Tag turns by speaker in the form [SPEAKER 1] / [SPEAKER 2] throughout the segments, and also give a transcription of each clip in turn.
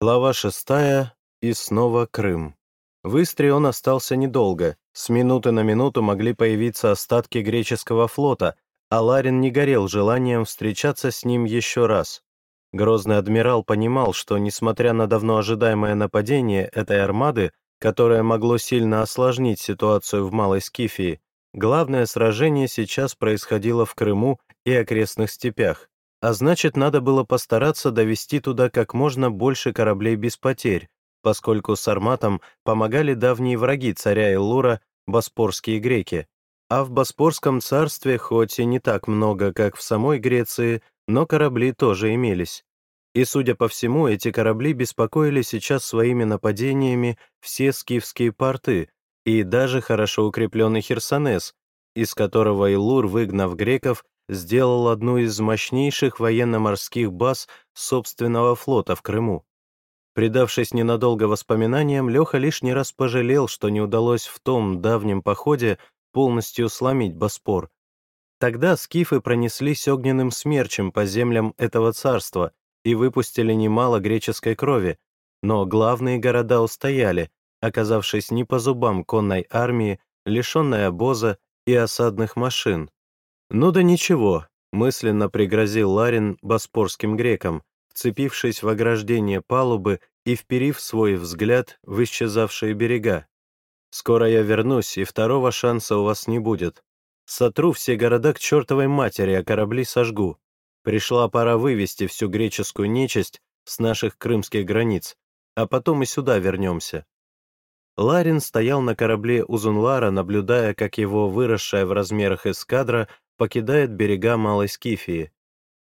[SPEAKER 1] Глава шестая. И снова Крым. В Истре он остался недолго. С минуты на минуту могли появиться остатки греческого флота, а Ларин не горел желанием встречаться с ним еще раз. Грозный адмирал понимал, что, несмотря на давно ожидаемое нападение этой армады, которое могло сильно осложнить ситуацию в Малой Скифии, главное сражение сейчас происходило в Крыму и окрестных степях. А значит, надо было постараться довести туда как можно больше кораблей без потерь, поскольку с Арматом помогали давние враги царя Эллура, боспорские греки. А в Боспорском царстве хоть и не так много, как в самой Греции, но корабли тоже имелись. И, судя по всему, эти корабли беспокоили сейчас своими нападениями все скифские порты и даже хорошо укрепленный Херсонес, из которого Илур, выгнав греков, сделал одну из мощнейших военно-морских баз собственного флота в Крыму. Предавшись ненадолго воспоминаниям, Леха лишний раз пожалел, что не удалось в том давнем походе полностью сломить Боспор. Тогда скифы пронеслись огненным смерчем по землям этого царства и выпустили немало греческой крови, но главные города устояли, оказавшись не по зубам конной армии, лишенной обоза и осадных машин. «Ну да ничего», — мысленно пригрозил Ларин боспорским грекам, вцепившись в ограждение палубы и вперив свой взгляд в исчезавшие берега. «Скоро я вернусь, и второго шанса у вас не будет. Сотру все города к чертовой матери, а корабли сожгу. Пришла пора вывести всю греческую нечисть с наших крымских границ, а потом и сюда вернемся». Ларин стоял на корабле Узунлара, наблюдая, как его выросшая в размерах эскадра покидает берега Малой Скифии.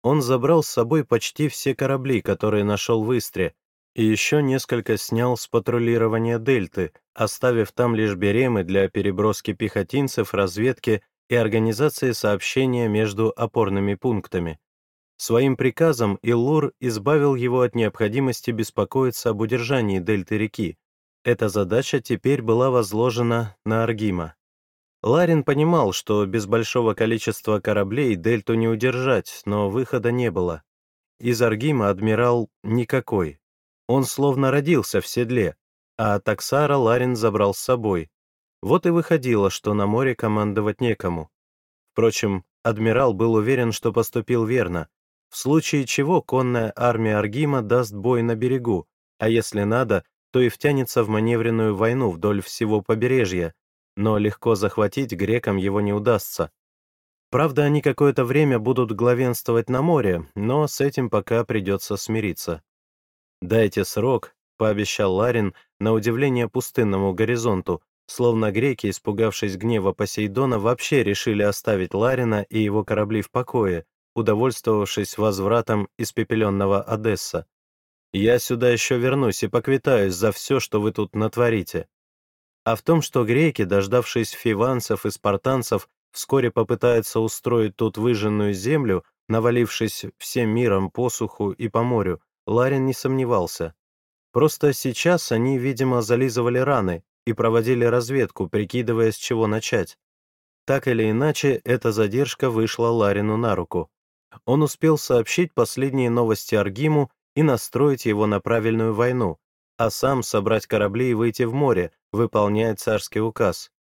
[SPEAKER 1] Он забрал с собой почти все корабли, которые нашел в Истре, и еще несколько снял с патрулирования Дельты, оставив там лишь беремы для переброски пехотинцев, разведки и организации сообщения между опорными пунктами. Своим приказом Иллур избавил его от необходимости беспокоиться об удержании дельты реки. Эта задача теперь была возложена на Аргима. Ларин понимал, что без большого количества кораблей дельту не удержать, но выхода не было. Из Аргима адмирал никакой. Он словно родился в седле, а Таксара Ларин забрал с собой. Вот и выходило, что на море командовать некому. Впрочем, адмирал был уверен, что поступил верно, в случае чего конная армия Аргима даст бой на берегу, а если надо, то и втянется в маневренную войну вдоль всего побережья, но легко захватить грекам его не удастся. Правда, они какое-то время будут главенствовать на море, но с этим пока придется смириться. «Дайте срок», — пообещал Ларин на удивление пустынному горизонту, словно греки, испугавшись гнева Посейдона, вообще решили оставить Ларина и его корабли в покое, удовольствовавшись возвратом испепеленного Одесса. «Я сюда еще вернусь и поквитаюсь за все, что вы тут натворите». А в том, что греки, дождавшись фиванцев и спартанцев, вскоре попытаются устроить тут выжженную землю, навалившись всем миром по суху и по морю, Ларин не сомневался. Просто сейчас они, видимо, зализывали раны и проводили разведку, прикидывая, с чего начать. Так или иначе, эта задержка вышла Ларину на руку. Он успел сообщить последние новости Аргиму и настроить его на правильную войну, а сам собрать корабли и выйти в море, выполняя царский указ.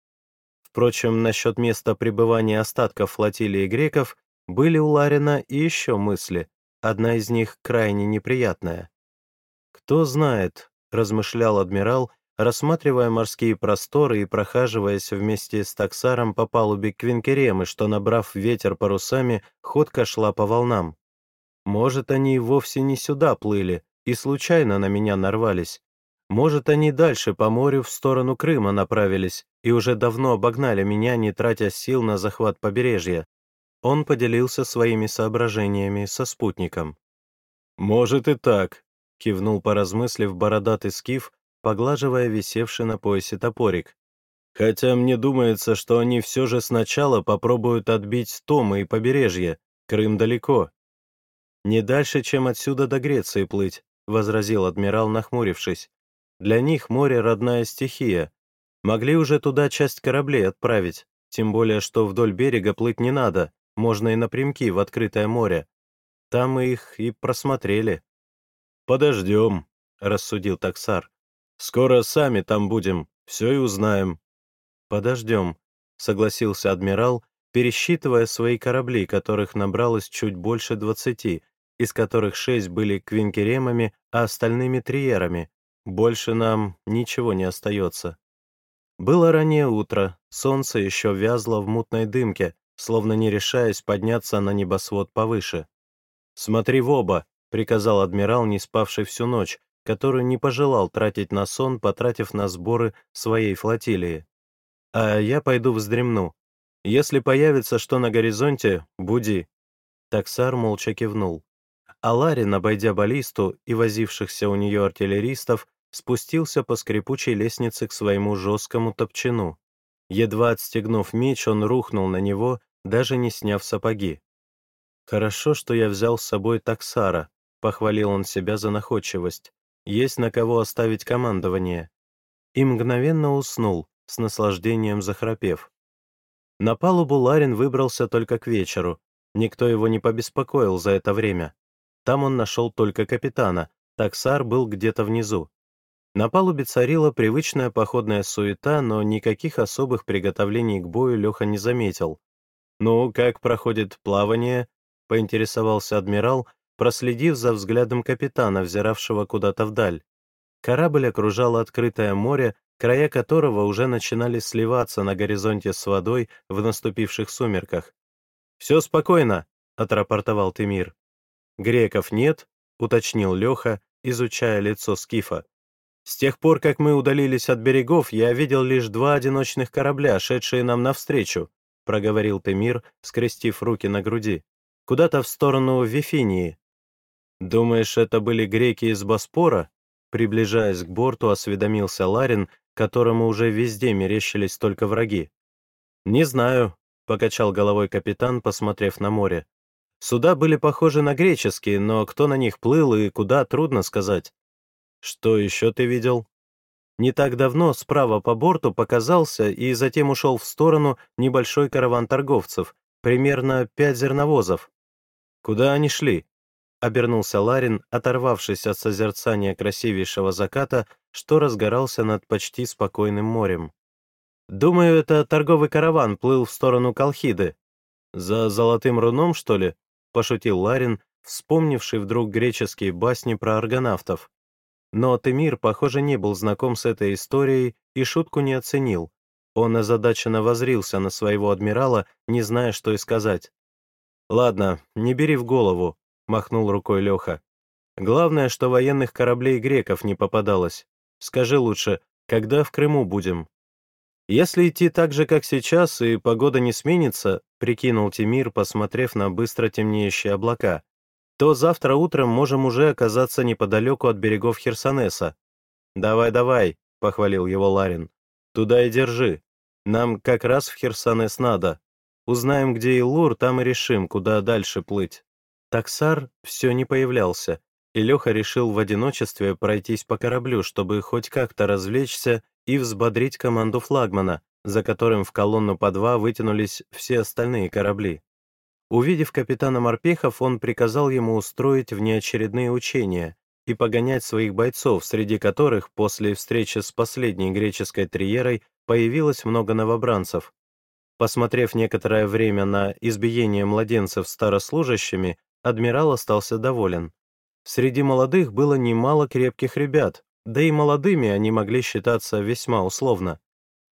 [SPEAKER 1] Впрочем, насчет места пребывания остатков флотилии греков были у Ларина и еще мысли, одна из них крайне неприятная. «Кто знает», — размышлял адмирал, рассматривая морские просторы и прохаживаясь вместе с таксаром по палубе Квинкеремы, что, набрав ветер парусами, ходка шла по волнам. «Может, они вовсе не сюда плыли и случайно на меня нарвались, может, они дальше по морю в сторону Крыма направились и уже давно обогнали меня, не тратя сил на захват побережья. Он поделился своими соображениями со спутником. «Может и так», — кивнул, поразмыслив, бородатый скиф, поглаживая висевший на поясе топорик. «Хотя мне думается, что они все же сначала попробуют отбить Тома и побережье. Крым далеко». «Не дальше, чем отсюда до Греции плыть», — возразил адмирал, нахмурившись. Для них море — родная стихия. Могли уже туда часть кораблей отправить, тем более, что вдоль берега плыть не надо, можно и напрямки в открытое море. Там мы их и просмотрели. «Подождем», — рассудил таксар. «Скоро сами там будем, все и узнаем». «Подождем», — согласился адмирал, пересчитывая свои корабли, которых набралось чуть больше двадцати, из которых шесть были квинкеремами, а остальными триерами. Больше нам ничего не остается. Было раннее утро, солнце еще вязло в мутной дымке, словно не решаясь подняться на небосвод повыше. «Смотри в оба», — приказал адмирал, не спавший всю ночь, которую не пожелал тратить на сон, потратив на сборы своей флотилии. «А я пойду вздремну. Если появится что на горизонте, буди». Таксар молча кивнул. А Ларин, обойдя баллисту и возившихся у нее артиллеристов, спустился по скрипучей лестнице к своему жесткому топчину. Едва отстегнув меч, он рухнул на него, даже не сняв сапоги. «Хорошо, что я взял с собой таксара», — похвалил он себя за находчивость. «Есть на кого оставить командование». И мгновенно уснул, с наслаждением захрапев. На палубу Ларин выбрался только к вечеру. Никто его не побеспокоил за это время. Там он нашел только капитана, таксар был где-то внизу. На палубе царила привычная походная суета, но никаких особых приготовлений к бою Леха не заметил. «Ну, как проходит плавание?» — поинтересовался адмирал, проследив за взглядом капитана, взиравшего куда-то вдаль. Корабль окружало открытое море, края которого уже начинали сливаться на горизонте с водой в наступивших сумерках. «Все спокойно», — отрапортовал Тимир. «Греков нет», — уточнил Леха, изучая лицо Скифа. С тех пор, как мы удалились от берегов, я видел лишь два одиночных корабля, шедшие нам навстречу, проговорил Темир, скрестив руки на груди. Куда-то в сторону Вифинии. Думаешь, это были греки из Боспора? Приближаясь к борту, осведомился Ларин, которому уже везде мерещились только враги. «Не знаю», — покачал головой капитан, посмотрев на море. «Суда были похожи на греческие, но кто на них плыл и куда, трудно сказать. «Что еще ты видел?» Не так давно справа по борту показался и затем ушел в сторону небольшой караван торговцев, примерно пять зерновозов. «Куда они шли?» — обернулся Ларин, оторвавшись от созерцания красивейшего заката, что разгорался над почти спокойным морем. «Думаю, это торговый караван плыл в сторону Колхиды. За золотым руном, что ли?» — пошутил Ларин, вспомнивший вдруг греческие басни про аргонавтов. Но Темир, похоже, не был знаком с этой историей и шутку не оценил. Он озадаченно возрился на своего адмирала, не зная, что и сказать. «Ладно, не бери в голову», — махнул рукой Леха. «Главное, что военных кораблей греков не попадалось. Скажи лучше, когда в Крыму будем?» «Если идти так же, как сейчас, и погода не сменится», — прикинул Тимир, посмотрев на быстро темнеющие облака, то завтра утром можем уже оказаться неподалеку от берегов Херсонеса. «Давай, давай», — похвалил его Ларин. «Туда и держи. Нам как раз в Херсонес надо. Узнаем, где Илур, там и решим, куда дальше плыть». Таксар все не появлялся, и Леха решил в одиночестве пройтись по кораблю, чтобы хоть как-то развлечься и взбодрить команду флагмана, за которым в колонну по два вытянулись все остальные корабли. Увидев капитана Морпехов, он приказал ему устроить внеочередные учения и погонять своих бойцов, среди которых после встречи с последней греческой триерой появилось много новобранцев. Посмотрев некоторое время на избиение младенцев старослужащими, адмирал остался доволен. Среди молодых было немало крепких ребят, да и молодыми они могли считаться весьма условно.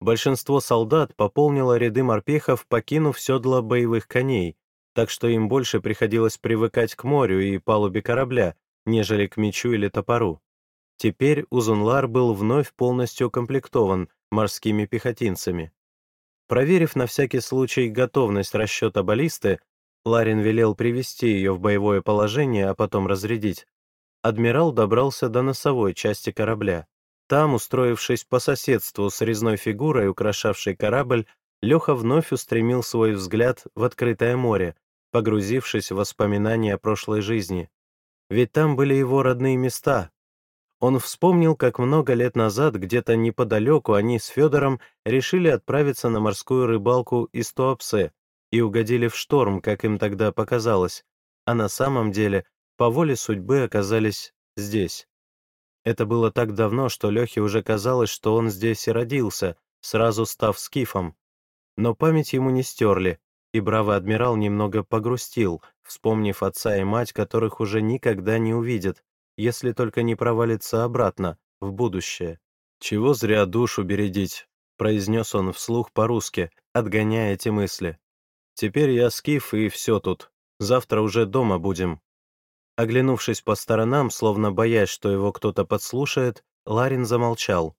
[SPEAKER 1] Большинство солдат пополнило ряды морпехов, покинув седла боевых коней, так что им больше приходилось привыкать к морю и палубе корабля, нежели к мечу или топору. Теперь Узунлар был вновь полностью укомплектован морскими пехотинцами. Проверив на всякий случай готовность расчета баллисты, Ларин велел привести ее в боевое положение, а потом разрядить. Адмирал добрался до носовой части корабля. Там, устроившись по соседству с резной фигурой, украшавшей корабль, Леха вновь устремил свой взгляд в открытое море, погрузившись в воспоминания о прошлой жизни. Ведь там были его родные места. Он вспомнил, как много лет назад, где-то неподалеку, они с Федором решили отправиться на морскую рыбалку из Туапсе и угодили в шторм, как им тогда показалось, а на самом деле, по воле судьбы, оказались здесь. Это было так давно, что Лехе уже казалось, что он здесь и родился, сразу став скифом. Но память ему не стерли, и бравый адмирал немного погрустил, вспомнив отца и мать, которых уже никогда не увидит, если только не провалится обратно, в будущее. «Чего зря душу бередить», — произнес он вслух по-русски, отгоняя эти мысли. «Теперь я скиф, и все тут. Завтра уже дома будем». Оглянувшись по сторонам, словно боясь, что его кто-то подслушает, Ларин замолчал.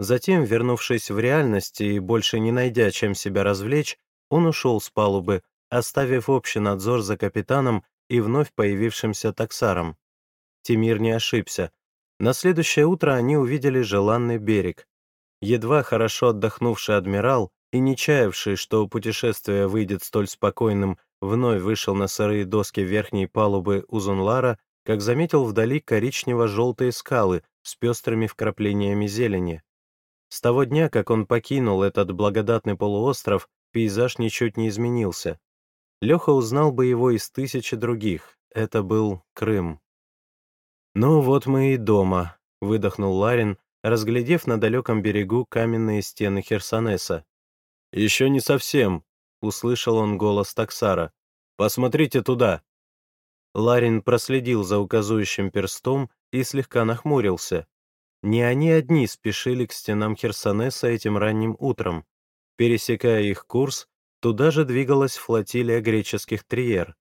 [SPEAKER 1] Затем, вернувшись в реальность и больше не найдя, чем себя развлечь, он ушел с палубы, оставив общий надзор за капитаном и вновь появившимся таксаром. Тимир не ошибся. На следующее утро они увидели желанный берег. Едва хорошо отдохнувший адмирал и не чаявший, что путешествие выйдет столь спокойным, вновь вышел на сырые доски верхней палубы Узунлара, как заметил вдали коричнево-желтые скалы с пестрыми вкраплениями зелени. С того дня, как он покинул этот благодатный полуостров, пейзаж ничуть не изменился. Леха узнал бы его из тысячи других. Это был Крым. «Ну вот мы и дома», — выдохнул Ларин, разглядев на далеком берегу каменные стены Херсонеса. «Еще не совсем», — услышал он голос таксара. «Посмотрите туда». Ларин проследил за указующим перстом и слегка нахмурился. Не они одни спешили к стенам Херсонеса этим ранним утром. Пересекая их курс, туда же двигалась флотилия греческих триер.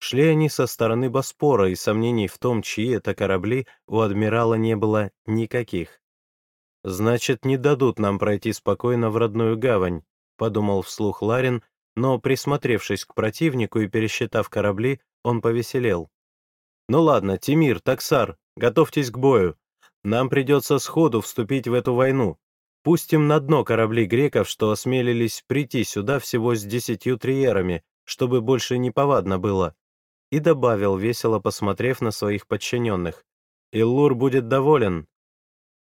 [SPEAKER 1] Шли они со стороны Боспора, и сомнений в том, чьи это корабли, у адмирала не было никаких. «Значит, не дадут нам пройти спокойно в родную гавань», — подумал вслух Ларин, но, присмотревшись к противнику и пересчитав корабли, он повеселел. «Ну ладно, Тимир, Таксар, готовьтесь к бою. Нам придется сходу вступить в эту войну. Пустим на дно корабли греков, что осмелились прийти сюда всего с десятью триерами, чтобы больше не повадно было и добавил, весело посмотрев на своих подчиненных. «Иллур будет доволен».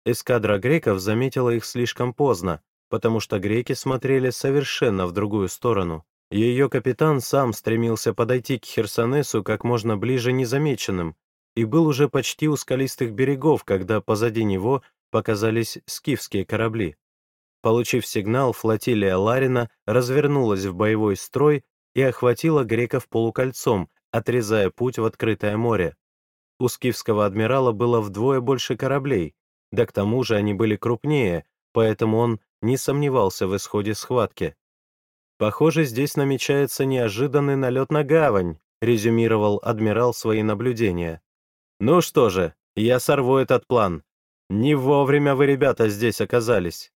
[SPEAKER 1] Эскадра греков заметила их слишком поздно, потому что греки смотрели совершенно в другую сторону. Ее капитан сам стремился подойти к Херсонесу как можно ближе незамеченным и был уже почти у скалистых берегов, когда позади него показались скифские корабли. Получив сигнал, флотилия Ларина развернулась в боевой строй и охватила греков полукольцом, отрезая путь в открытое море. У скифского адмирала было вдвое больше кораблей, да к тому же они были крупнее, поэтому он не сомневался в исходе схватки. «Похоже, здесь намечается неожиданный налет на гавань», резюмировал адмирал свои наблюдения. «Ну что же, я сорву этот план. Не вовремя вы, ребята, здесь оказались».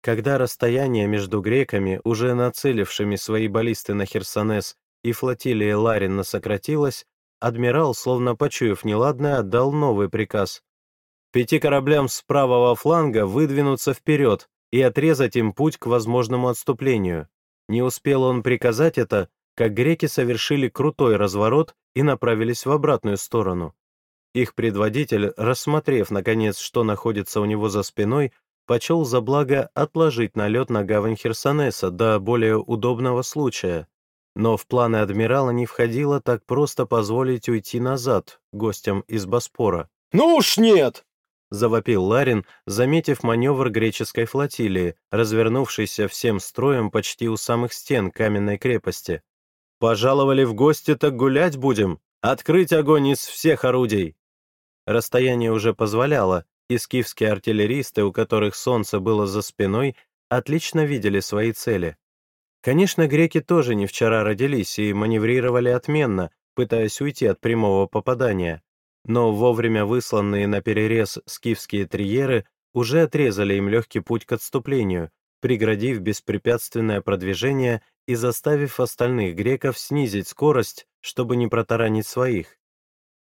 [SPEAKER 1] Когда расстояние между греками, уже нацелившими свои баллисты на Херсонес, и флотилия Ларина сократилась, адмирал, словно почуяв неладное, отдал новый приказ. Пяти кораблям с правого фланга выдвинуться вперед и отрезать им путь к возможному отступлению. Не успел он приказать это, как греки совершили крутой разворот и направились в обратную сторону. Их предводитель, рассмотрев, наконец, что находится у него за спиной, почел за благо отложить налет на гавань Херсонеса до более удобного случая. Но в планы адмирала не входило так просто позволить уйти назад гостям из Боспора.
[SPEAKER 2] «Ну уж нет!»
[SPEAKER 1] — завопил Ларин, заметив маневр греческой флотилии, развернувшейся всем строем почти у самых стен каменной крепости. «Пожаловали в гости, так гулять будем! Открыть огонь из всех орудий!» Расстояние уже позволяло, и скифские артиллеристы, у которых солнце было за спиной, отлично видели свои цели. Конечно, греки тоже не вчера родились и маневрировали отменно, пытаясь уйти от прямого попадания. Но вовремя высланные на перерез скифские триеры уже отрезали им легкий путь к отступлению, преградив беспрепятственное продвижение и заставив остальных греков снизить скорость, чтобы не протаранить своих.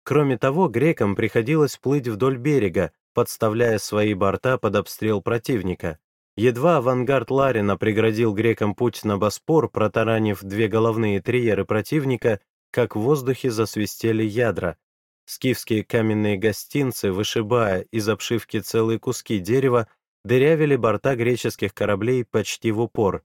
[SPEAKER 1] Кроме того, грекам приходилось плыть вдоль берега, подставляя свои борта под обстрел противника. Едва авангард Ларина преградил грекам путь на Боспор, протаранив две головные триеры противника, как в воздухе засвистели ядра. Скифские каменные гостинцы, вышибая из обшивки целые куски дерева, дырявили борта греческих кораблей почти в упор.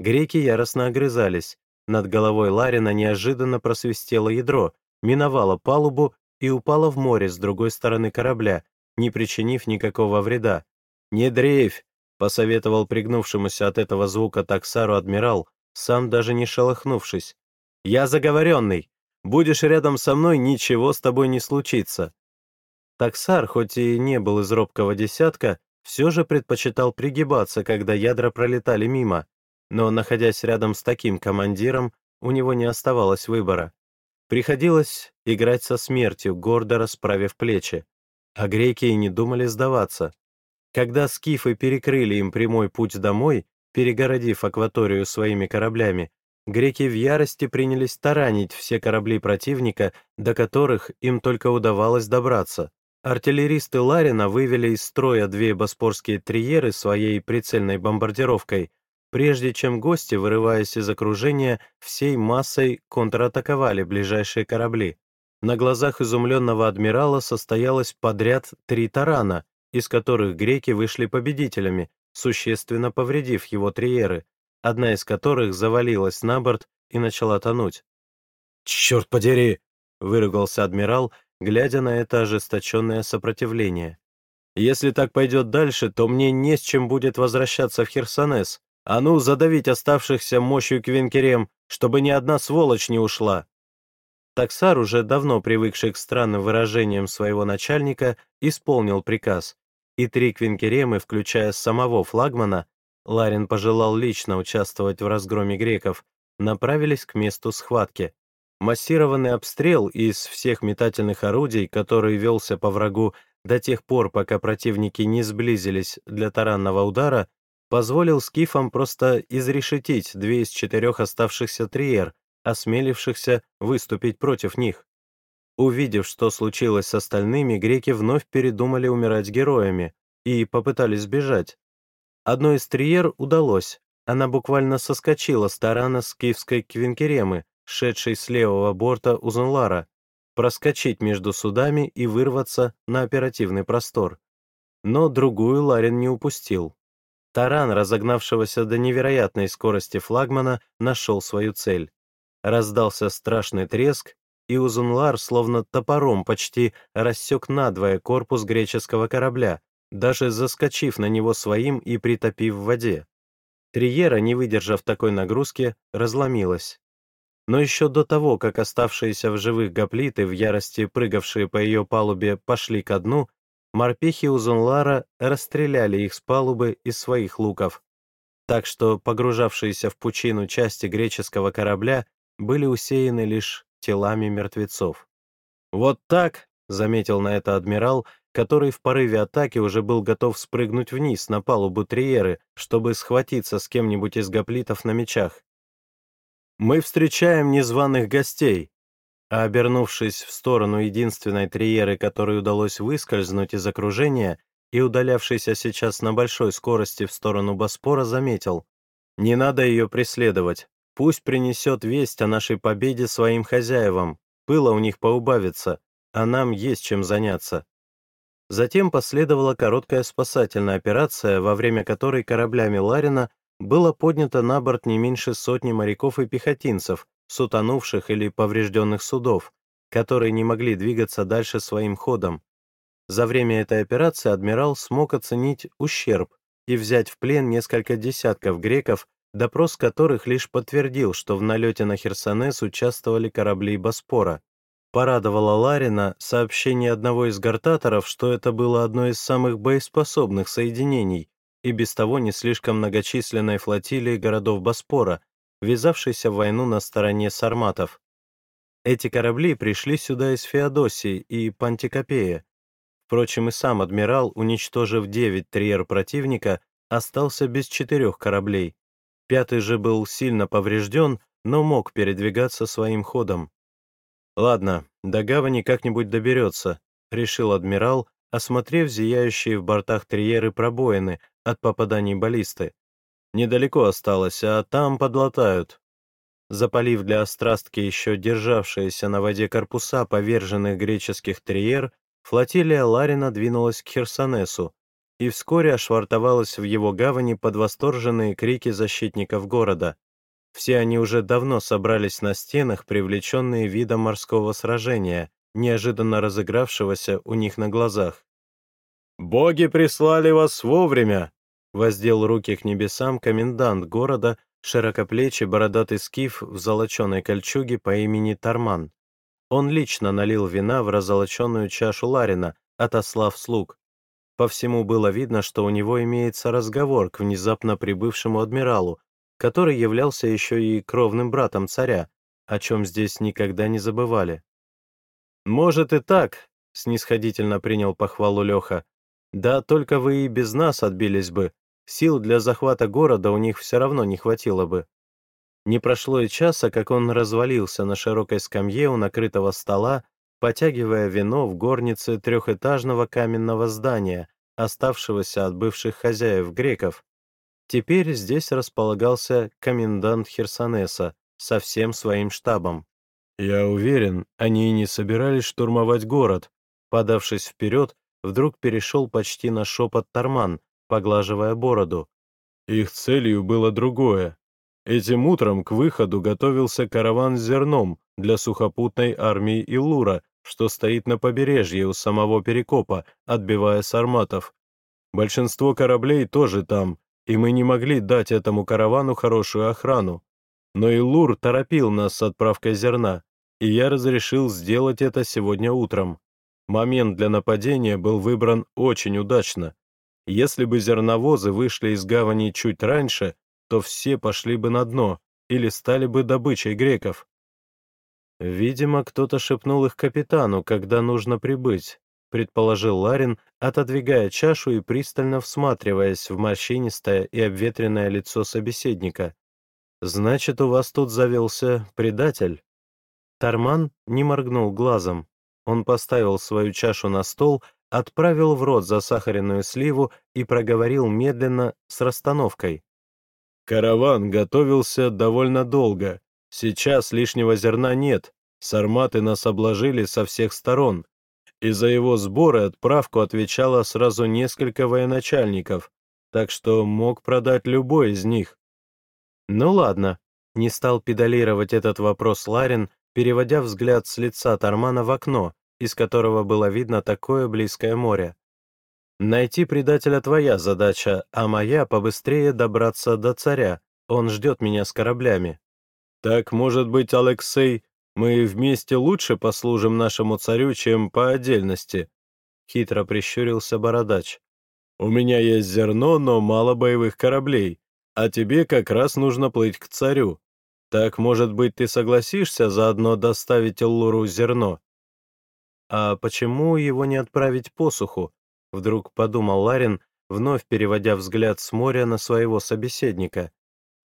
[SPEAKER 1] Греки яростно огрызались. Над головой Ларина неожиданно просвистело ядро, миновало палубу и упало в море с другой стороны корабля, не причинив никакого вреда. «Не дрейфь!» — посоветовал пригнувшемуся от этого звука таксару адмирал, сам даже не шелохнувшись. «Я заговоренный! Будешь рядом со мной, ничего с тобой не случится!» Таксар, хоть и не был из робкого десятка, все же предпочитал пригибаться, когда ядра пролетали мимо, но, находясь рядом с таким командиром, у него не оставалось выбора. Приходилось играть со смертью, гордо расправив плечи. А греки и не думали сдаваться. Когда скифы перекрыли им прямой путь домой, перегородив акваторию своими кораблями, греки в ярости принялись таранить все корабли противника, до которых им только удавалось добраться. Артиллеристы Ларина вывели из строя две боспорские триеры своей прицельной бомбардировкой, прежде чем гости, вырываясь из окружения, всей массой контратаковали ближайшие корабли. На глазах изумленного адмирала состоялось подряд три тарана, из которых греки вышли победителями, существенно повредив его триеры, одна из которых завалилась на борт и начала тонуть. «Черт подери!» — выругался адмирал, глядя на это ожесточенное сопротивление. «Если так пойдет дальше, то мне не с чем будет возвращаться в Херсонес. А ну, задавить оставшихся мощью квинкерем, чтобы ни одна сволочь не ушла!» Таксар, уже давно привыкший к странным выражениям своего начальника, исполнил приказ, и три квинкеремы, включая самого флагмана, Ларин пожелал лично участвовать в разгроме греков, направились к месту схватки. Массированный обстрел из всех метательных орудий, который велся по врагу до тех пор, пока противники не сблизились для таранного удара, позволил скифам просто изрешетить две из четырех оставшихся триер, осмелившихся выступить против них. Увидев, что случилось с остальными, греки вновь передумали умирать героями и попытались сбежать. Одной из триер удалось, она буквально соскочила с тарана скифской квинкеремы, шедшей с левого борта Узунлара, проскочить между судами и вырваться на оперативный простор. Но другую Ларин не упустил. Таран, разогнавшегося до невероятной скорости флагмана, нашел свою цель. Раздался страшный треск, и Узунлар словно топором почти рассек надвое корпус греческого корабля, даже заскочив на него своим и притопив в воде. Триера, не выдержав такой нагрузки, разломилась. Но еще до того, как оставшиеся в живых гоплиты, в ярости прыгавшие по ее палубе, пошли ко дну, морпехи Узунлара расстреляли их с палубы из своих луков. Так что погружавшиеся в пучину части греческого корабля были усеяны лишь телами мертвецов. «Вот так», — заметил на это адмирал, который в порыве атаки уже был готов спрыгнуть вниз на палубу Триеры, чтобы схватиться с кем-нибудь из гоплитов на мечах мы встречаем незваных гостей, а обернувшись в сторону единственной триеры, которой удалось выскользнуть из окружения и удалявшийся сейчас на большой скорости в сторону Боспора, заметил, «Не надо ее преследовать, пусть принесет весть о нашей победе своим хозяевам, пыла у них поубавится, а нам есть чем заняться». Затем последовала короткая спасательная операция, во время которой кораблями Ларина было поднято на борт не меньше сотни моряков и пехотинцев с утонувших или поврежденных судов, которые не могли двигаться дальше своим ходом. За время этой операции адмирал смог оценить ущерб и взять в плен несколько десятков греков, допрос которых лишь подтвердил, что в налете на Херсонес участвовали корабли Боспора. Порадовало Ларина сообщение одного из гортаторов, что это было одно из самых боеспособных соединений, и без того не слишком многочисленной флотилии городов Боспора, ввязавшейся в войну на стороне сарматов. Эти корабли пришли сюда из Феодосии и Пантикопея. Впрочем, и сам адмирал, уничтожив девять триер противника, остался без четырех кораблей. Пятый же был сильно поврежден, но мог передвигаться своим ходом. «Ладно, до гавани как-нибудь доберется», — решил адмирал, осмотрев зияющие в бортах триеры пробоины, от попаданий баллисты. Недалеко осталось, а там подлатают. Запалив для острастки еще державшиеся на воде корпуса поверженных греческих триер, флотилия Ларина двинулась к Херсонесу и вскоре ошвартовалась в его гавани под восторженные крики защитников города. Все они уже давно собрались на стенах, привлеченные видом морского сражения, неожиданно разыгравшегося у них на глазах. «Боги прислали вас вовремя!» Воздел руки к небесам комендант города, широкоплечий бородатый скиф в золоченой кольчуге по имени Тарман. Он лично налил вина в разолоченную чашу Ларина, отослав слуг. По всему было видно, что у него имеется разговор к внезапно прибывшему адмиралу, который являлся еще и кровным братом царя, о чем здесь никогда не забывали. «Может и так», — снисходительно принял похвалу Леха. «Да только вы и без нас отбились бы. Сил для захвата города у них все равно не хватило бы». Не прошло и часа, как он развалился на широкой скамье у накрытого стола, потягивая вино в горнице трехэтажного каменного здания, оставшегося от бывших хозяев греков. Теперь здесь располагался комендант Херсонеса со всем своим штабом. «Я уверен, они и не собирались штурмовать город», подавшись вперед, вдруг перешел почти на шепот Тарман, поглаживая бороду. Их целью было другое Этим утром к выходу готовился караван с зерном для сухопутной армии Илура, что стоит на побережье у самого Перекопа, отбивая сарматов. Большинство кораблей тоже там, и мы не могли дать этому каравану хорошую охрану. Но Илур торопил нас с отправкой зерна, и я разрешил сделать это сегодня утром. Момент для нападения был выбран очень удачно. Если бы зерновозы вышли из гавани чуть раньше, то все пошли бы на дно или стали бы добычей греков. Видимо, кто-то шепнул их капитану, когда нужно прибыть, предположил Ларин, отодвигая чашу и пристально всматриваясь в морщинистое и обветренное лицо собеседника. «Значит, у вас тут завелся предатель?» Тарман не моргнул глазом. Он поставил свою чашу на стол, отправил в рот засахаренную сливу и проговорил медленно, с расстановкой. Караван готовился довольно долго. Сейчас лишнего зерна нет. Сарматы нас обложили со всех сторон. И за его сборы отправку отвечало сразу несколько военачальников, так что мог продать любой из них. Ну ладно, не стал педалировать этот вопрос Ларин, переводя взгляд с лица Тармана в окно, из которого было видно такое близкое море. Найти предателя твоя задача, а моя — побыстрее добраться до царя. Он ждет меня с кораблями. Так, может быть, Алексей, мы вместе лучше послужим нашему царю, чем по отдельности? Хитро прищурился бородач. У меня есть зерно, но мало боевых кораблей, а тебе как раз нужно плыть к царю. Так, может быть, ты согласишься заодно доставить Эллуру зерно? А почему его не отправить посуху? Вдруг подумал Ларин, вновь переводя взгляд с моря на своего собеседника.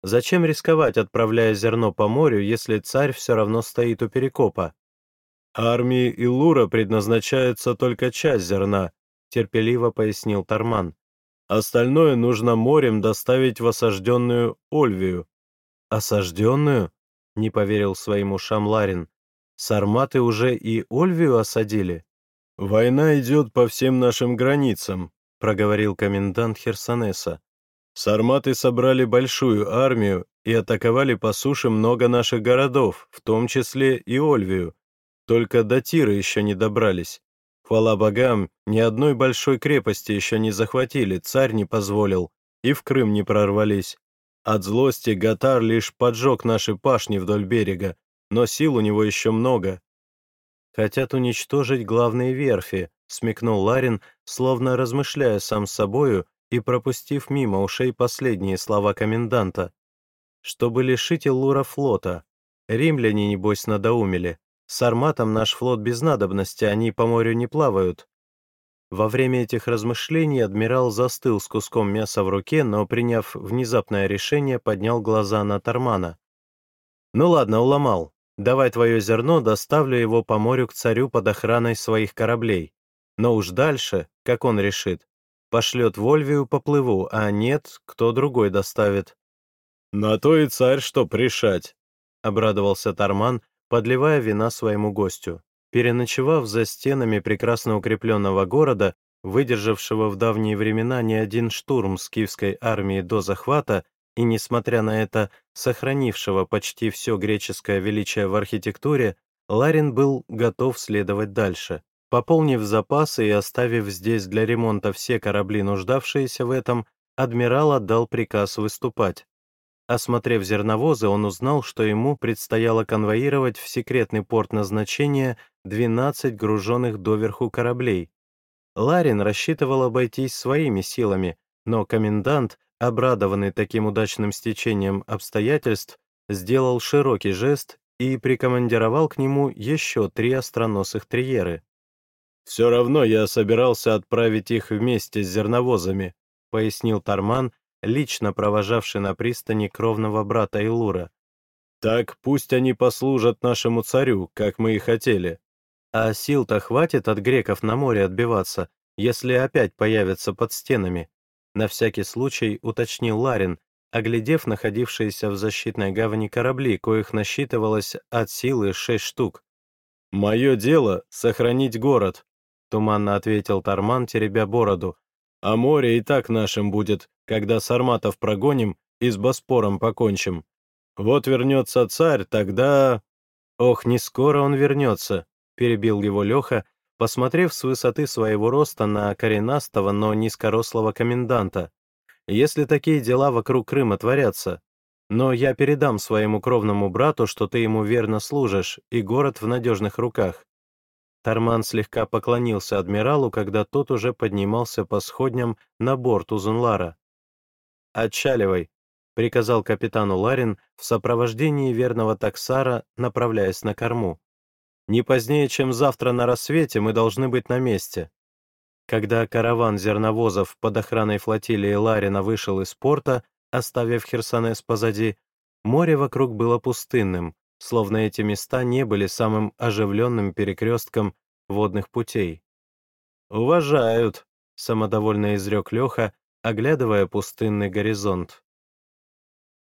[SPEAKER 1] Зачем рисковать, отправляя зерно по морю, если царь все равно стоит у перекопа? Армии Илура предназначается только часть зерна, терпеливо пояснил Тарман. Остальное нужно морем доставить в осажденную Ольвию. Осажденную? Не поверил своим ушам Ларин. Сарматы уже и Ольвию осадили? «Война идет по всем нашим границам», — проговорил комендант Херсонеса. «Сарматы собрали большую армию и атаковали по суше много наших городов, в том числе и Ольвию. Только до Тира еще не добрались. Хвала богам, ни одной большой крепости еще не захватили, царь не позволил, и в Крым не прорвались. От злости Гатар лишь поджег наши пашни вдоль берега, но сил у него еще много, хотят уничтожить главные верфи», — смекнул Ларин, словно размышляя сам с собою и пропустив мимо ушей последние слова коменданта. «Чтобы лишить Эллура флота. Римляне, небось, надоумили. С арматом наш флот без надобности, они по морю не плавают». Во время этих размышлений адмирал застыл с куском мяса в руке, но, приняв внезапное решение, поднял глаза на Тармана. «Ну ладно, уломал. Давай твое зерно, доставлю его по морю к царю под охраной своих кораблей. Но уж дальше, как он решит, пошлет в Ольвию поплыву, а нет, кто другой доставит». «На то и царь, что пришать», — обрадовался Тарман, подливая вина своему гостю. Переночевав за стенами прекрасно укрепленного города, выдержавшего в давние времена не один штурм скифской армии до захвата, и, несмотря на это, сохранившего почти все греческое величие в архитектуре, Ларин был готов следовать дальше. Пополнив запасы и оставив здесь для ремонта все корабли, нуждавшиеся в этом, адмирал отдал приказ выступать. Осмотрев зерновозы, он узнал, что ему предстояло конвоировать в секретный порт назначения 12 груженных доверху кораблей. Ларин рассчитывал обойтись своими силами, но комендант, обрадованный таким удачным стечением обстоятельств, сделал широкий жест и прикомандировал к нему еще три остроносых триеры. «Все равно я собирался отправить их вместе с зерновозами», пояснил Тарман, лично провожавший на пристани кровного брата Илура. «Так пусть они послужат нашему царю, как мы и хотели. А сил-то хватит от греков на море отбиваться, если опять появятся под стенами?» На всякий случай уточнил Ларин, оглядев находившиеся в защитной гавани корабли, коих насчитывалось от силы шесть штук. «Мое дело — сохранить город», — туманно ответил Тарман, теребя бороду. «А море и так нашим будет, когда сарматов прогоним и с Боспором покончим. Вот вернется царь, тогда...» «Ох, не скоро он вернется», — перебил его Леха, посмотрев с высоты своего роста на коренастого, но низкорослого коменданта. «Если такие дела вокруг Крыма творятся, но я передам своему кровному брату, что ты ему верно служишь, и город в надежных руках». Тарман слегка поклонился адмиралу, когда тот уже поднимался по сходням на борт Узунлара. «Отчаливай», — приказал капитану Ларин в сопровождении верного таксара, направляясь на корму. «Не позднее, чем завтра на рассвете, мы должны быть на месте». Когда караван зерновозов под охраной флотилии Ларина вышел из порта, оставив Херсонес позади, море вокруг было пустынным, словно эти места не были самым оживленным перекрестком водных путей. «Уважают», — самодовольно изрек Леха, оглядывая пустынный горизонт.